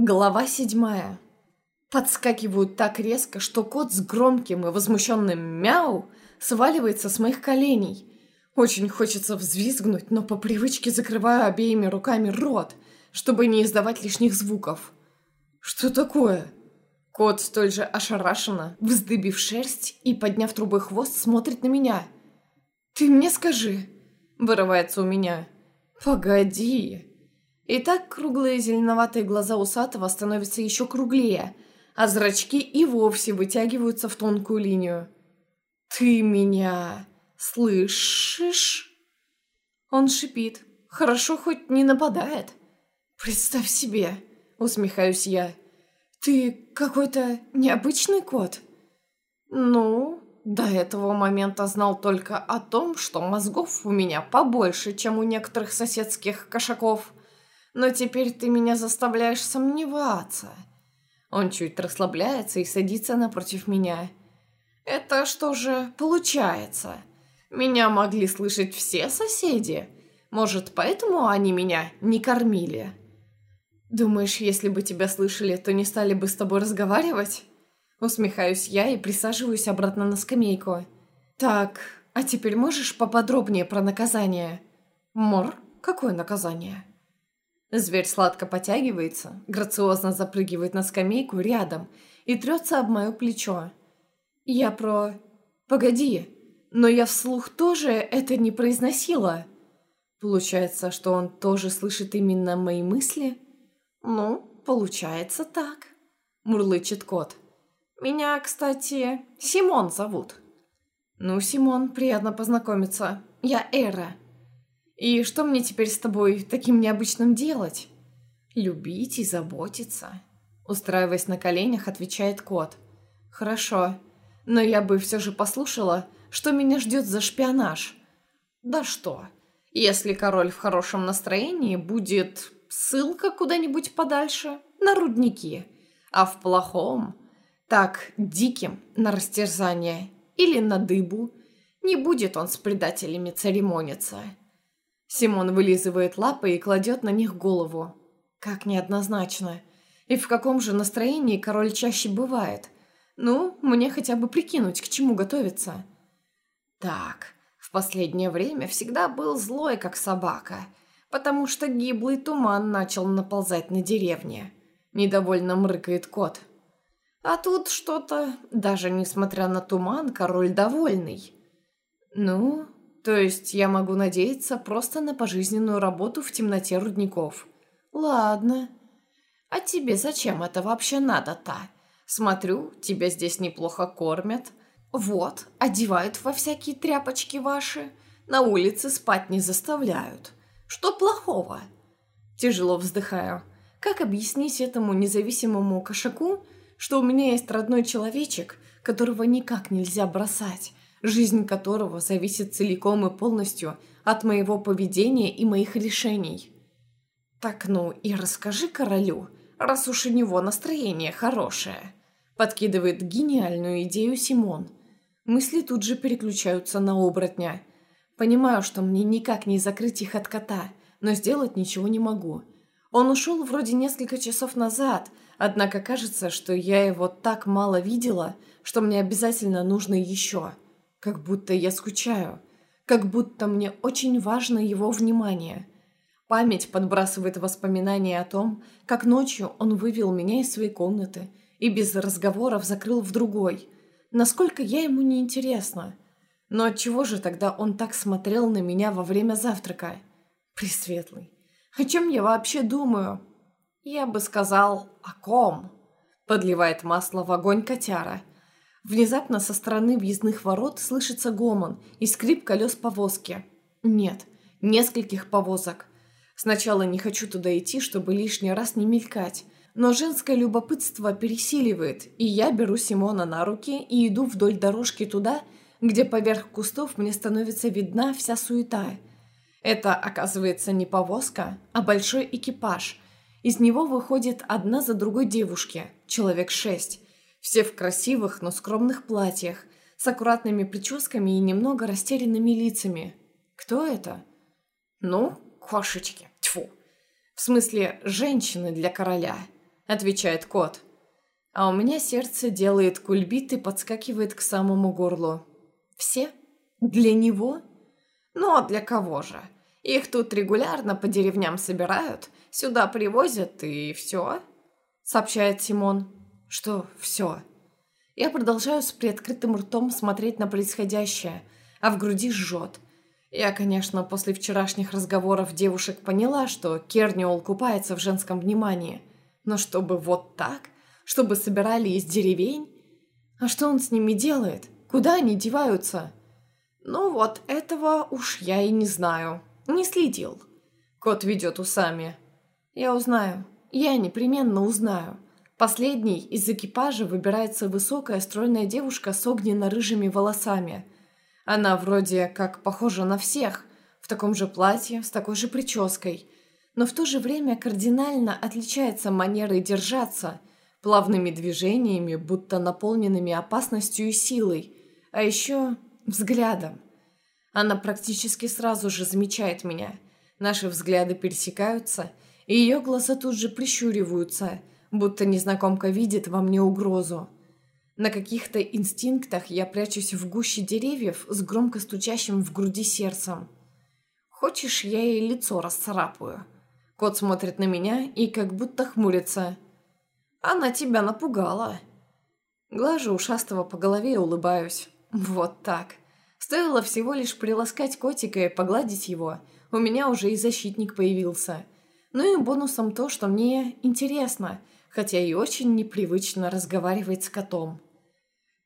Глава седьмая. Подскакивают так резко, что кот с громким и возмущенным мяу сваливается с моих коленей. Очень хочется взвизгнуть, но по привычке закрываю обеими руками рот, чтобы не издавать лишних звуков. Что такое? Кот столь же ошарашенно, вздыбив шерсть и подняв трубой хвост, смотрит на меня. «Ты мне скажи!» – вырывается у меня. «Погоди!» И так круглые зеленоватые глаза усатого становятся еще круглее, а зрачки и вовсе вытягиваются в тонкую линию. «Ты меня слышишь?» Он шипит. «Хорошо, хоть не нападает». «Представь себе!» — усмехаюсь я. «Ты какой-то необычный кот?» «Ну, до этого момента знал только о том, что мозгов у меня побольше, чем у некоторых соседских кошаков» но теперь ты меня заставляешь сомневаться». Он чуть расслабляется и садится напротив меня. «Это что же получается? Меня могли слышать все соседи? Может, поэтому они меня не кормили?» «Думаешь, если бы тебя слышали, то не стали бы с тобой разговаривать?» Усмехаюсь я и присаживаюсь обратно на скамейку. «Так, а теперь можешь поподробнее про наказание?» «Мор? Какое наказание?» Зверь сладко потягивается, грациозно запрыгивает на скамейку рядом и трется об мое плечо. Я про... Погоди, но я вслух тоже это не произносила. Получается, что он тоже слышит именно мои мысли? Ну, получается так, мурлычет кот. Меня, кстати, Симон зовут. Ну, Симон, приятно познакомиться. Я Эра. И что мне теперь с тобой таким необычным делать? Любить и заботиться. Устраиваясь на коленях, отвечает кот. Хорошо, но я бы все же послушала, что меня ждет за шпионаж. Да что, если король в хорошем настроении, будет ссылка куда-нибудь подальше, на рудники, а в плохом, так, диким, на растерзание или на дыбу, не будет он с предателями церемониться. Симон вылизывает лапы и кладет на них голову. Как неоднозначно. И в каком же настроении король чаще бывает? Ну, мне хотя бы прикинуть, к чему готовиться. Так, в последнее время всегда был злой, как собака, потому что гиблый туман начал наползать на деревне. Недовольно мрыкает кот. А тут что-то, даже несмотря на туман, король довольный. Ну, то есть я могу надеяться просто на пожизненную работу в темноте рудников. Ладно. А тебе зачем это вообще надо-то? Смотрю, тебя здесь неплохо кормят. Вот, одевают во всякие тряпочки ваши. На улице спать не заставляют. Что плохого? Тяжело вздыхаю. Как объяснить этому независимому кошаку, что у меня есть родной человечек, которого никак нельзя бросать, жизнь которого зависит целиком и полностью от моего поведения и моих решений. Так ну и расскажи королю, раз уж у него настроение хорошее. Подкидывает гениальную идею Симон. Мысли тут же переключаются на оборотня. Понимаю, что мне никак не закрыть их от кота, но сделать ничего не могу. Он ушел вроде несколько часов назад, однако кажется, что я его так мало видела, что мне обязательно нужно еще. Как будто я скучаю. Как будто мне очень важно его внимание. Память подбрасывает воспоминания о том, как ночью он вывел меня из своей комнаты и без разговоров закрыл в другой. Насколько я ему не интересна. Но отчего же тогда он так смотрел на меня во время завтрака? Пресветлый. О чем я вообще думаю? Я бы сказал, о ком? Подливает масло в огонь котяра – Внезапно со стороны въездных ворот слышится гомон и скрип колес повозки. Нет, нескольких повозок. Сначала не хочу туда идти, чтобы лишний раз не мелькать. Но женское любопытство пересиливает, и я беру Симона на руки и иду вдоль дорожки туда, где поверх кустов мне становится видна вся суета. Это, оказывается, не повозка, а большой экипаж. Из него выходит одна за другой девушки, человек шесть, все в красивых, но скромных платьях, с аккуратными прическами и немного растерянными лицами. Кто это? Ну, кошечки. Тьфу. В смысле, женщины для короля. отвечает кот. А у меня сердце делает кульбит и подскакивает к самому горлу. Все? Для него? Ну а для кого же? Их тут регулярно по деревням собирают, сюда привозят и все, сообщает Симон. Что все? Я продолжаю с приоткрытым ртом смотреть на происходящее, а в груди жжет. Я, конечно, после вчерашних разговоров девушек поняла, что Керниол купается в женском внимании. Но чтобы вот так? Чтобы собирали из деревень? А что он с ними делает? Куда они деваются? Ну вот, этого уж я и не знаю. Не следил. Кот ведет усами. Я узнаю. Я непременно узнаю. Последней из экипажа выбирается высокая стройная девушка с огненно-рыжими волосами. Она вроде как похожа на всех, в таком же платье, с такой же прической, но в то же время кардинально отличается манерой держаться, плавными движениями, будто наполненными опасностью и силой, а еще взглядом. Она практически сразу же замечает меня. Наши взгляды пересекаются, и ее глаза тут же прищуриваются, будто незнакомка видит во мне угрозу. На каких-то инстинктах я прячусь в гуще деревьев с громко стучащим в груди сердцем. «Хочешь, я ей лицо расцарапаю?» Кот смотрит на меня и как будто хмурится. «Она тебя напугала». Глажу ушастого по голове и улыбаюсь. Вот так. Стоило всего лишь приласкать котика и погладить его, у меня уже и защитник появился. Ну и бонусом то, что мне интересно, хотя и очень непривычно разговаривать с котом.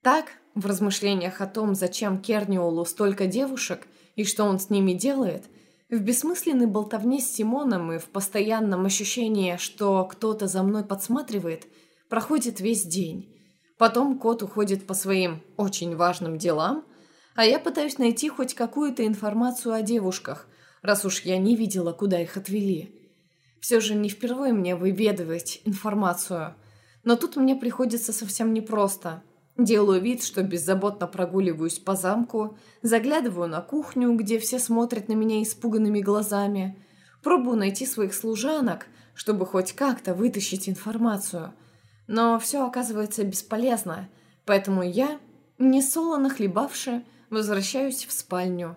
Так, в размышлениях о том, зачем Керниолу столько девушек и что он с ними делает, в бессмысленной болтовне с Симоном и в постоянном ощущении, что кто-то за мной подсматривает, проходит весь день. Потом кот уходит по своим очень важным делам, а я пытаюсь найти хоть какую-то информацию о девушках, раз уж я не видела, куда их отвели. Все же не впервые мне выведывать информацию, но тут мне приходится совсем непросто. Делаю вид, что беззаботно прогуливаюсь по замку, заглядываю на кухню, где все смотрят на меня испуганными глазами, пробую найти своих служанок, чтобы хоть как-то вытащить информацию. Но все оказывается бесполезно, поэтому я, не солоно хлебавши, Возвращаюсь в спальню.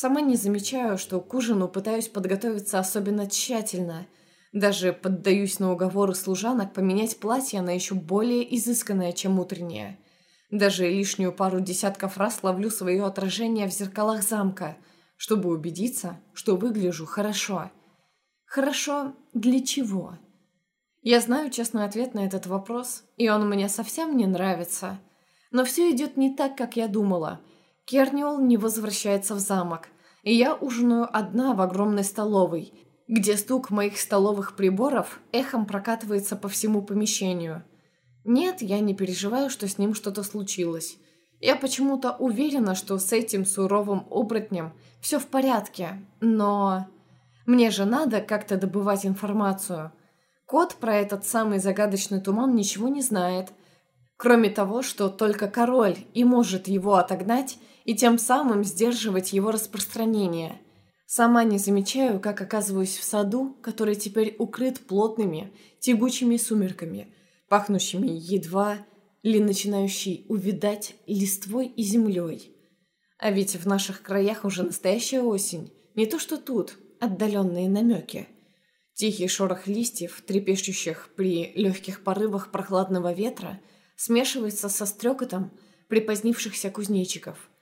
Сама не замечаю, что к ужину пытаюсь подготовиться особенно тщательно. Даже поддаюсь на уговоры служанок поменять платье на еще более изысканное, чем утреннее. Даже лишнюю пару десятков раз ловлю свое отражение в зеркалах замка, чтобы убедиться, что выгляжу хорошо. Хорошо для чего? Я знаю честный ответ на этот вопрос, и он мне совсем не нравится. Но все идет не так, как я думала – Керниол не возвращается в замок, и я ужинаю одна в огромной столовой, где стук моих столовых приборов эхом прокатывается по всему помещению. Нет, я не переживаю, что с ним что-то случилось. Я почему-то уверена, что с этим суровым оборотнем все в порядке, но... Мне же надо как-то добывать информацию. Кот про этот самый загадочный туман ничего не знает, кроме того, что только король и может его отогнать и тем самым сдерживать его распространение. Сама не замечаю, как оказываюсь в саду, который теперь укрыт плотными, тягучими сумерками, пахнущими едва ли начинающей увидать листвой и землей. А ведь в наших краях уже настоящая осень, не то что тут, отдаленные намеки. Тихий шорох листьев, трепещущих при легких порывах прохладного ветра, смешивается со стрекотом припозднившихся кузнечиков –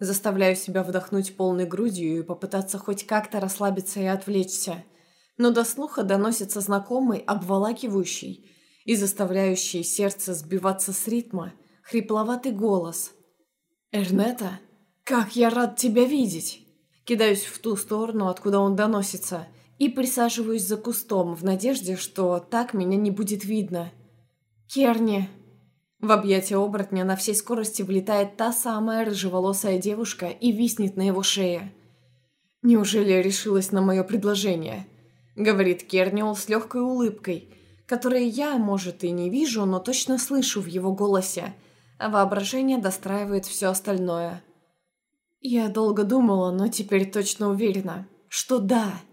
Заставляю себя вдохнуть полной грудью и попытаться хоть как-то расслабиться и отвлечься. Но до слуха доносится знакомый, обволакивающий и заставляющий сердце сбиваться с ритма, хрипловатый голос. «Эрнета, как я рад тебя видеть!» Кидаюсь в ту сторону, откуда он доносится, и присаживаюсь за кустом в надежде, что так меня не будет видно. «Керни!» В объятия оборотня на всей скорости влетает та самая рыжеволосая девушка и виснет на его шее. «Неужели решилась на мое предложение?» — говорит Керниол с легкой улыбкой, которой я, может, и не вижу, но точно слышу в его голосе, а воображение достраивает все остальное. Я долго думала, но теперь точно уверена, что да —